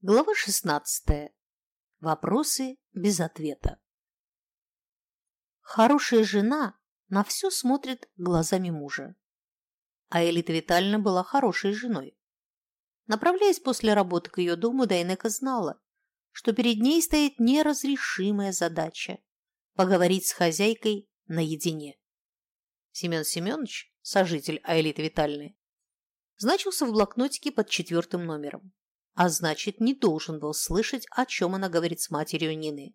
Глава 16. Вопросы без ответа. Хорошая жена на все смотрит глазами мужа. А Элита Витальевна была хорошей женой. Направляясь после работы к ее дому, Дайнека знала, что перед ней стоит неразрешимая задача – поговорить с хозяйкой наедине. Семен Семенович, сожитель Аэлиты Витальевны, значился в блокнотике под четвертым номером а значит, не должен был слышать, о чем она говорит с матерью Нины.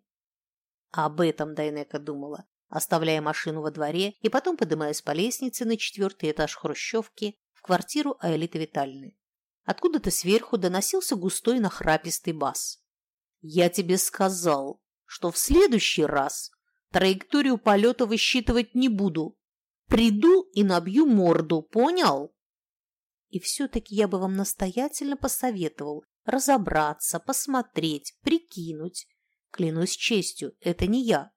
Об этом Дайнека думала, оставляя машину во дворе и потом поднимаясь по лестнице на четвертый этаж хрущевки в квартиру Аэлиты Витальны. Откуда-то сверху доносился густой нахрапистый бас. «Я тебе сказал, что в следующий раз траекторию полета высчитывать не буду. Приду и набью морду, понял?» И все-таки я бы вам настоятельно посоветовал разобраться, посмотреть, прикинуть. Клянусь честью, это не я.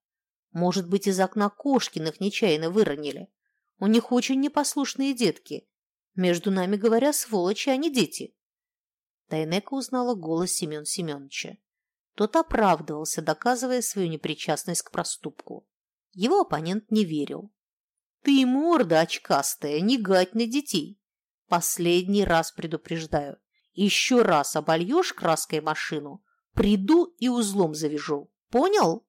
Может быть, из окна Кошкиных нечаянно выронили. У них очень непослушные детки. Между нами говоря, сволочи, а не дети. Тайнека узнала голос Семен Семеновича. Тот оправдывался, доказывая свою непричастность к проступку. Его оппонент не верил. «Ты, морда очкастая, не гать на детей! Последний раз предупреждаю. Еще раз обольешь краской машину, приду и узлом завяжу. Понял?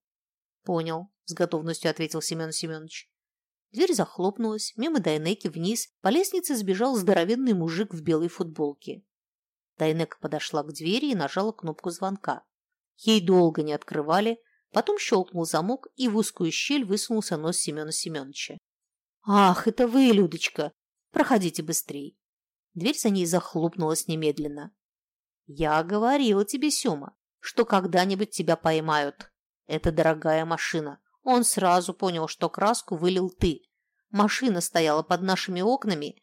Понял, с готовностью ответил Семен Семенович. Дверь захлопнулась, мимо Дайнеки вниз по лестнице сбежал здоровенный мужик в белой футболке. Дайнека подошла к двери и нажала кнопку звонка. Ей долго не открывали, потом щелкнул замок, и в узкую щель высунулся нос Семена Семеновича. «Ах, это вы, Людочка! Проходите быстрей!» Дверь за ней захлопнулась немедленно. «Я говорила тебе, Сёма, что когда-нибудь тебя поймают. Это дорогая машина. Он сразу понял, что краску вылил ты. Машина стояла под нашими окнами.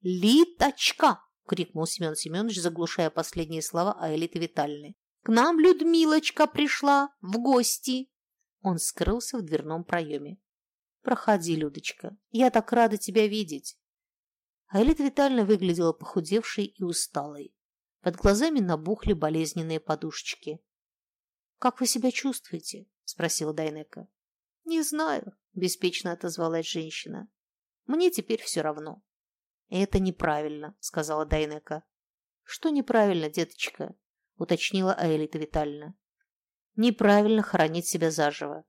«Литочка!» — крикнул Семен Семенович, заглушая последние слова Аэлиты Витальны. «К нам Людмилочка пришла в гости!» Он скрылся в дверном проеме. «Проходи, Людочка. Я так рада тебя видеть. Айлит Витальевна выглядела похудевшей и усталой. Под глазами набухли болезненные подушечки. «Как вы себя чувствуете?» – спросила Дайнека. «Не знаю», – беспечно отозвалась женщина. «Мне теперь все равно». «Это неправильно», – сказала Дайнека. «Что неправильно, деточка?» – уточнила Аэлита Витальевна. «Неправильно хоронить себя заживо».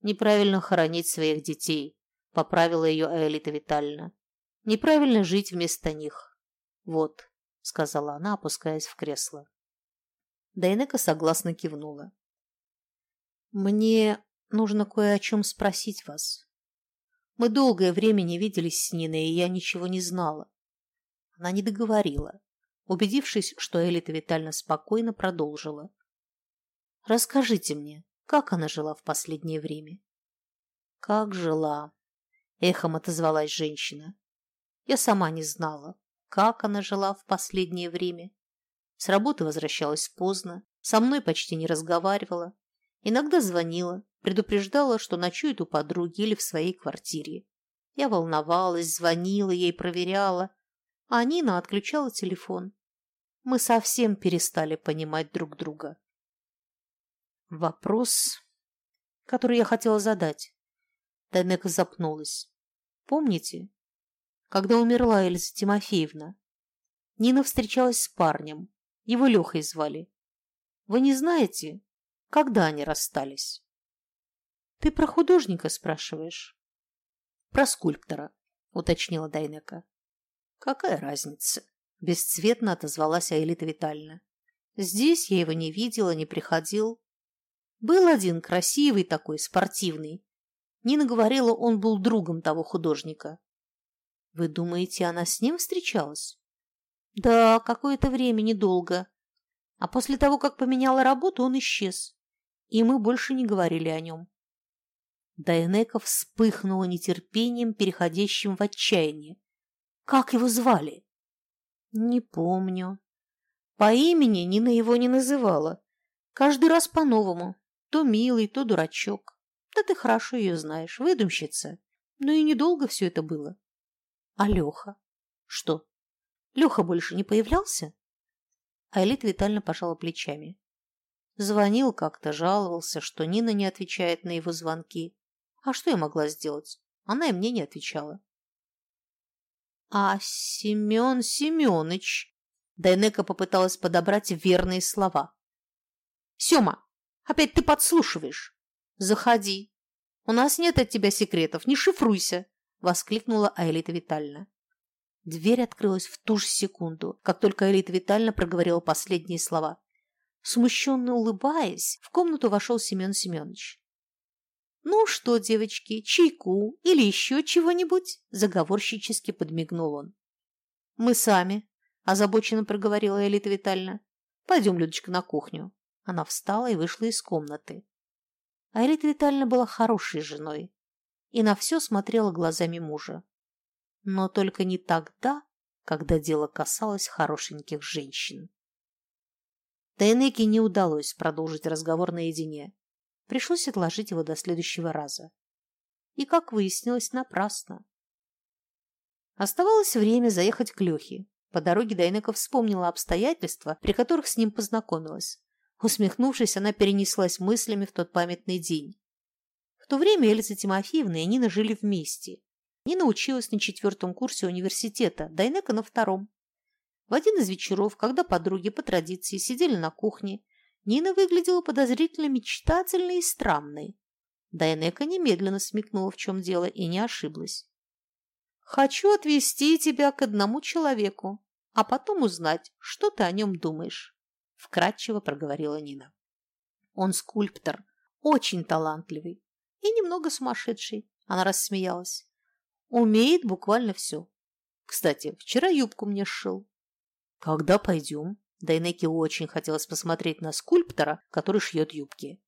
«Неправильно хоронить своих детей», – поправила ее Аэлита Витальевна. Неправильно жить вместо них. Вот, сказала она, опускаясь в кресло. Дайнека согласно кивнула. Мне нужно кое о чем спросить вас. Мы долгое время не виделись с Ниной, и я ничего не знала. Она не договорила. Убедившись, что Элита Витальевна спокойно продолжила. «Расскажите мне, как она жила в последнее время?» «Как жила?» – эхом отозвалась женщина. Я сама не знала, как она жила в последнее время. С работы возвращалась поздно, со мной почти не разговаривала. Иногда звонила, предупреждала, что ночует у подруги или в своей квартире. Я волновалась, звонила ей, проверяла, а Нина отключала телефон. Мы совсем перестали понимать друг друга. Вопрос, который я хотела задать. Дайнека запнулась. Помните, когда умерла Эльза Тимофеевна. Нина встречалась с парнем. Его Лехой звали. Вы не знаете, когда они расстались? Ты про художника спрашиваешь? Про скульптора, уточнила Дайнека. Какая разница? Бесцветно отозвалась Аэлита Витальевна. Здесь я его не видела, не приходил. Был один красивый такой, спортивный. Нина говорила, он был другом того художника. Вы думаете, она с ним встречалась? Да, какое-то время, недолго. А после того, как поменяла работу, он исчез. И мы больше не говорили о нем. Дайнека вспыхнула нетерпением, переходящим в отчаяние. Как его звали? Не помню. По имени Нина его не называла. Каждый раз по-новому. То милый, то дурачок. Да ты хорошо ее знаешь, выдумщица. Ну и недолго все это было. А Леха? Что? Леха больше не появлялся? А Элит Витально пожала плечами. Звонил как-то, жаловался, что Нина не отвечает на его звонки. А что я могла сделать? Она и мне не отвечала. А Семен Семенович... Дайнека попыталась подобрать верные слова. Сема, опять ты подслушиваешь. Заходи. У нас нет от тебя секретов, не шифруйся, воскликнула Аэлита Витальевна. Дверь открылась в ту же секунду, как только Аэлита Витальевна проговорила последние слова. Смущенно улыбаясь, в комнату вошел Семен Семенович. «Ну что, девочки, чайку или еще чего-нибудь?» – заговорщически подмигнул он. «Мы сами», – озабоченно проговорила Элита Витальевна. «Пойдем, Людочка, на кухню». Она встала и вышла из комнаты. А Элита Витальевна была хорошей женой и на все смотрела глазами мужа. Но только не тогда, когда дело касалось хорошеньких женщин. Тайнеке не удалось продолжить разговор наедине. Пришлось отложить его до следующего раза. И, как выяснилось, напрасно. Оставалось время заехать к Лехе. По дороге Дайнека вспомнила обстоятельства, при которых с ним познакомилась. Усмехнувшись, она перенеслась мыслями в тот памятный день. В то время Эльза Тимофеевна и Нина жили вместе. Нина училась на четвертом курсе университета, Дайнека на втором. В один из вечеров, когда подруги по традиции сидели на кухне, Нина выглядела подозрительно мечтательной и странной. Дайнека немедленно смекнула, в чем дело, и не ошиблась. «Хочу отвезти тебя к одному человеку, а потом узнать, что ты о нем думаешь» вкратчиво проговорила Нина. Он скульптор, очень талантливый и немного сумасшедший, она рассмеялась. Умеет буквально все. Кстати, вчера юбку мне сшил. Когда пойдем? Дайнеке очень хотелось посмотреть на скульптора, который шьет юбки.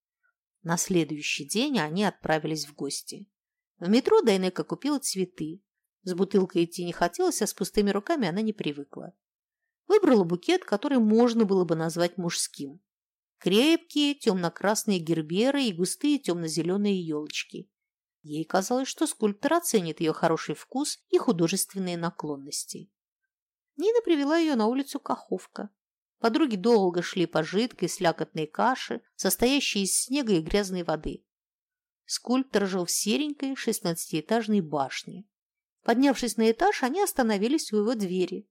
На следующий день они отправились в гости. В метро Дайнека купила цветы. С бутылкой идти не хотелось, а с пустыми руками она не привыкла. Выбрала букет, который можно было бы назвать мужским. Крепкие темно-красные герберы и густые темно-зеленые елочки. Ей казалось, что скульптор оценит ее хороший вкус и художественные наклонности. Нина привела ее на улицу Каховка. Подруги долго шли по жидкой слякотной каше, состоящей из снега и грязной воды. Скульптор жил в серенькой шестнадцатиэтажной башне. Поднявшись на этаж, они остановились у его двери.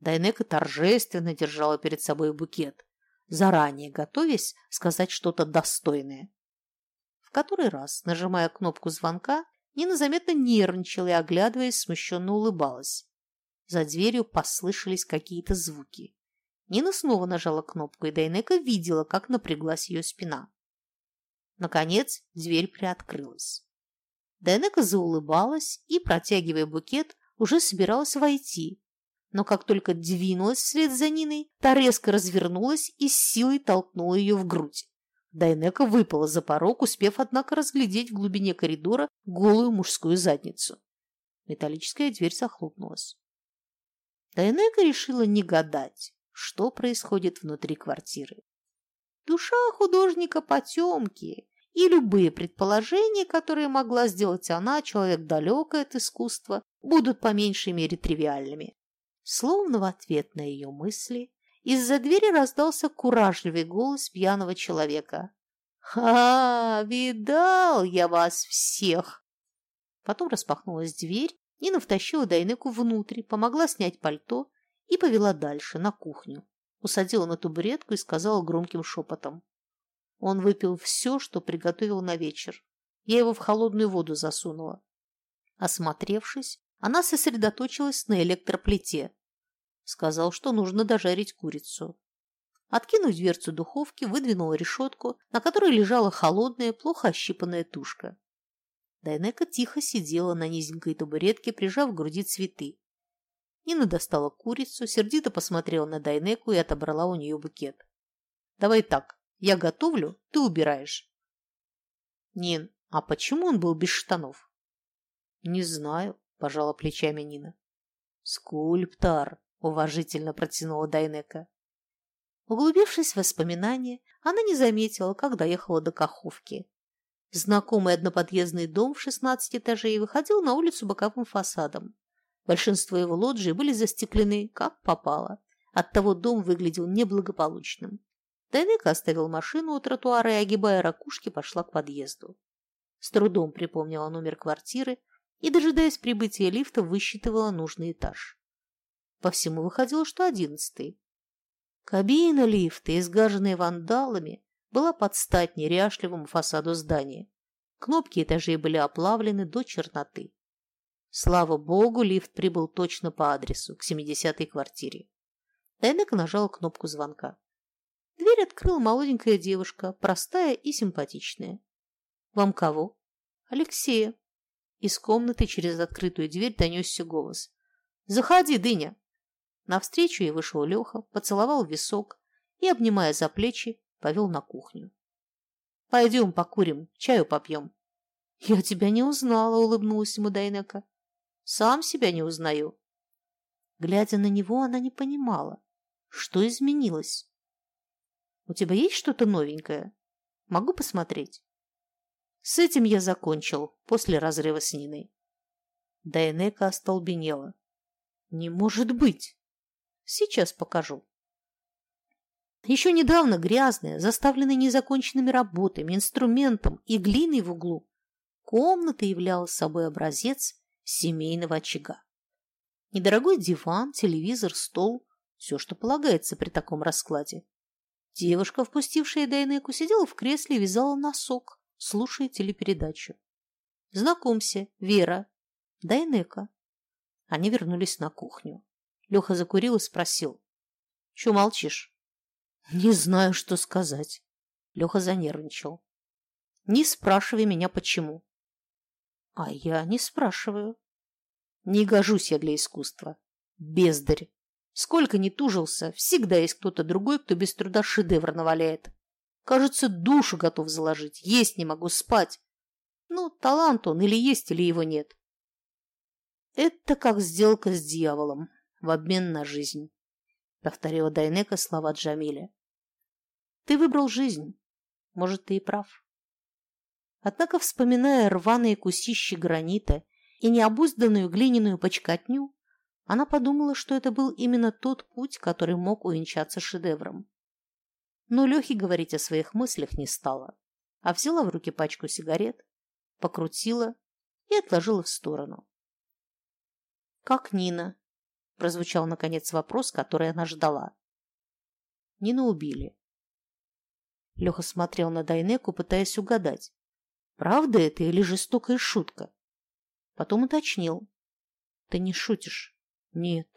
Дайнека торжественно держала перед собой букет, заранее готовясь сказать что-то достойное. В который раз, нажимая кнопку звонка, Нина заметно нервничала и, оглядываясь, смущенно улыбалась. За дверью послышались какие-то звуки. Нина снова нажала кнопку, и Дайнека видела, как напряглась ее спина. Наконец, дверь приоткрылась. Дайнека заулыбалась и, протягивая букет, уже собиралась войти, но как только двинулась вслед за Ниной, та резко развернулась и с силой толкнула ее в грудь. Дайнека выпала за порог, успев, однако, разглядеть в глубине коридора голую мужскую задницу. Металлическая дверь захлопнулась. Дайнека решила не гадать, что происходит внутри квартиры. Душа художника потемки, и любые предположения, которые могла сделать она, человек далекий от искусства, будут по меньшей мере тривиальными. Словно в ответ на ее мысли из-за двери раздался куражливый голос пьяного человека. «Ха! Видал я вас всех!» Потом распахнулась дверь, Нина втащила Дайнеку внутрь, помогла снять пальто и повела дальше, на кухню. Усадила на табуретку и сказала громким шепотом. Он выпил все, что приготовил на вечер. Я его в холодную воду засунула. Осмотревшись, она сосредоточилась на электроплите. Сказал, что нужно дожарить курицу. Откинув дверцу духовки, выдвинула решетку, на которой лежала холодная, плохо ощипанная тушка. Дайнека тихо сидела на низенькой табуретке, прижав к груди цветы. Нина достала курицу, сердито посмотрела на Дайнеку и отобрала у нее букет. «Давай так, я готовлю, ты убираешь». «Нин, а почему он был без штанов?» «Не знаю», – пожала плечами Нина. «Скульптор», – уважительно протянула Дайнека. Углубившись в воспоминания, она не заметила, как доехала до Каховки. Знакомый одноподъездный дом в 16 этажей выходил на улицу боковым фасадом. Большинство его лоджий были застеклены, как попало. Оттого дом выглядел неблагополучным. Дайнека оставил машину у тротуара и, огибая ракушки, пошла к подъезду. С трудом припомнила номер квартиры и, дожидаясь прибытия лифта, высчитывала нужный этаж. По всему выходило, что одиннадцатый. Кабина лифта, изгаженная вандалами, была под стать неряшливому фасаду здания. Кнопки этажей были оплавлены до черноты. Слава богу, лифт прибыл точно по адресу, к 70-й квартире. Дайнека нажала кнопку звонка. Дверь открыла молоденькая девушка, простая и симпатичная. «Вам кого?» «Алексея». Из комнаты через открытую дверь донесся голос. «Заходи, Дыня!» Навстречу ей вышел Леха, поцеловал висок и, обнимая за плечи, повел на кухню. «Пойдем покурим, чаю попьем». «Я тебя не узнала», — улыбнулась ему Дайнека. «Сам себя не узнаю». Глядя на него, она не понимала, что изменилось. «У тебя есть что-то новенькое? Могу посмотреть?» С этим я закончил после разрыва с Ниной. Дайнека остолбенела. «Не может быть!» «Сейчас покажу». Еще недавно грязная, заставленная незаконченными работами, инструментом и глиной в углу, комната являла собой образец семейного очага. Недорогой диван, телевизор, стол – все, что полагается при таком раскладе. Девушка, впустившая Дайнеку, сидела в кресле и вязала носок, слушая телепередачу. «Знакомься, Вера, Дайнека». Они вернулись на кухню. Леха закурил и спросил. «Чего молчишь?» Не знаю, что сказать. Леха занервничал. Не спрашивай меня, почему. А я не спрашиваю. Не гожусь я для искусства. Бездарь. Сколько ни тужился, всегда есть кто-то другой, кто без труда шедевр наваляет. Кажется, душу готов заложить. Есть не могу, спать. Ну, талант он или есть, или его нет. Это как сделка с дьяволом в обмен на жизнь, повторила Дайнека слова Джамиля. Ты выбрал жизнь. Может, ты и прав. Однако, вспоминая рваные кусищи гранита и необузданную глиняную почкотню, она подумала, что это был именно тот путь, который мог увенчаться шедевром. Но Лехе говорить о своих мыслях не стала, а взяла в руки пачку сигарет, покрутила и отложила в сторону. «Как Нина?» – прозвучал, наконец, вопрос, который она ждала. Нину убили. Леха смотрел на Дайнеку, пытаясь угадать, правда это или жестокая шутка. Потом уточнил. Ты не шутишь? Нет.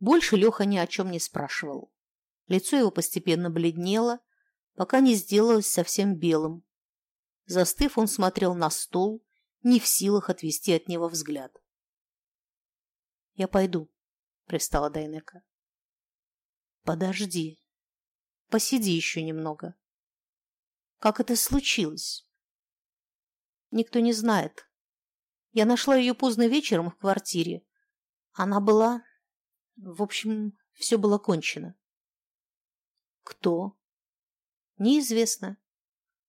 Больше Леха ни о чем не спрашивал. Лицо его постепенно бледнело, пока не сделалось совсем белым. Застыв, он смотрел на стол, не в силах отвести от него взгляд. «Я пойду», — пристала Дайнека. «Подожди», Посиди еще немного. Как это случилось? Никто не знает. Я нашла ее поздно вечером в квартире. Она была... В общем, все было кончено. Кто? Неизвестно.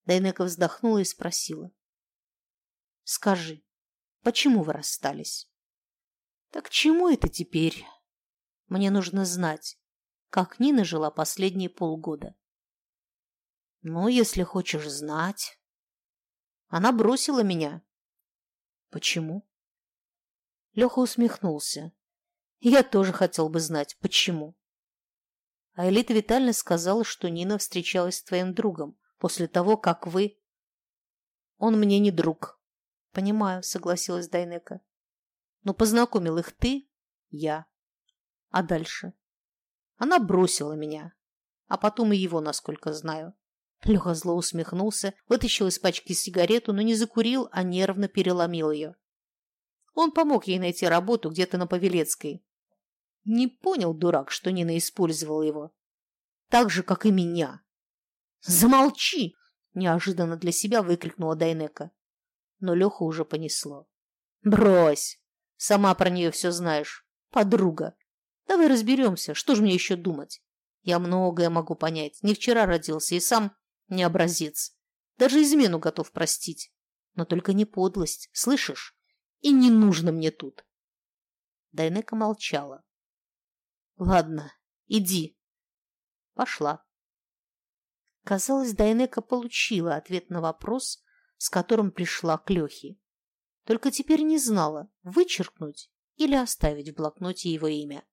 Дайнека вздохнула и спросила. Скажи, почему вы расстались? Так чему это теперь? Мне нужно знать как Нина жила последние полгода. Ну, если хочешь знать. Она бросила меня. Почему? Леха усмехнулся. Я тоже хотел бы знать, почему. А Элита Витальевна сказала, что Нина встречалась с твоим другом после того, как вы... Он мне не друг. Понимаю, согласилась Дайнека. Но познакомил их ты, я. А дальше? Она бросила меня. А потом и его, насколько знаю. Леха зло усмехнулся, вытащил из пачки сигарету, но не закурил, а нервно переломил ее. Он помог ей найти работу где-то на Павелецкой. Не понял, дурак, что Нина использовала его. Так же, как и меня. «Замолчи!» – неожиданно для себя выкрикнула Дайнека. Но Леху уже понесло. «Брось! Сама про нее все знаешь. Подруга. Давай разберемся, что же мне еще думать? Я многое могу понять. Не вчера родился и сам не образец. Даже измену готов простить. Но только не подлость, слышишь? И не нужно мне тут. Дайнека молчала. Ладно, иди. Пошла. Казалось, Дайнека получила ответ на вопрос, с которым пришла к Лехе. Только теперь не знала, вычеркнуть или оставить в блокноте его имя.